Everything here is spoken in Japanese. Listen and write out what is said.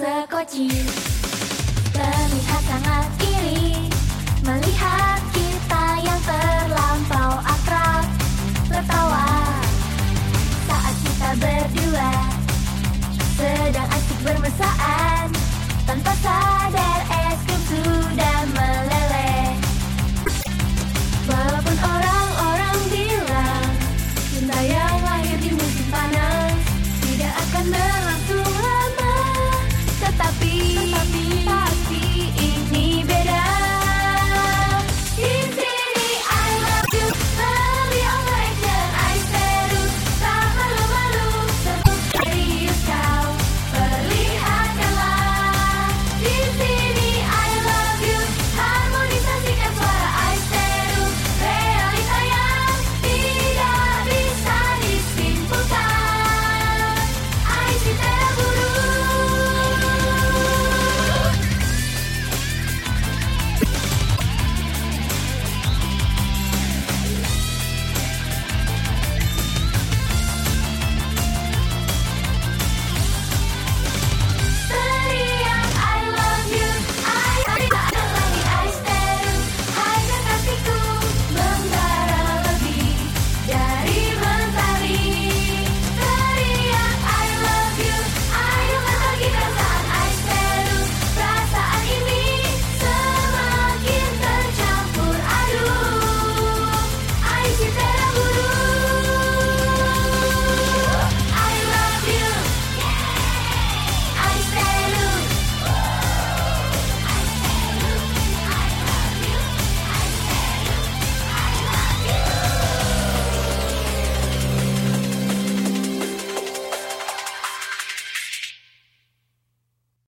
少し髪挟まって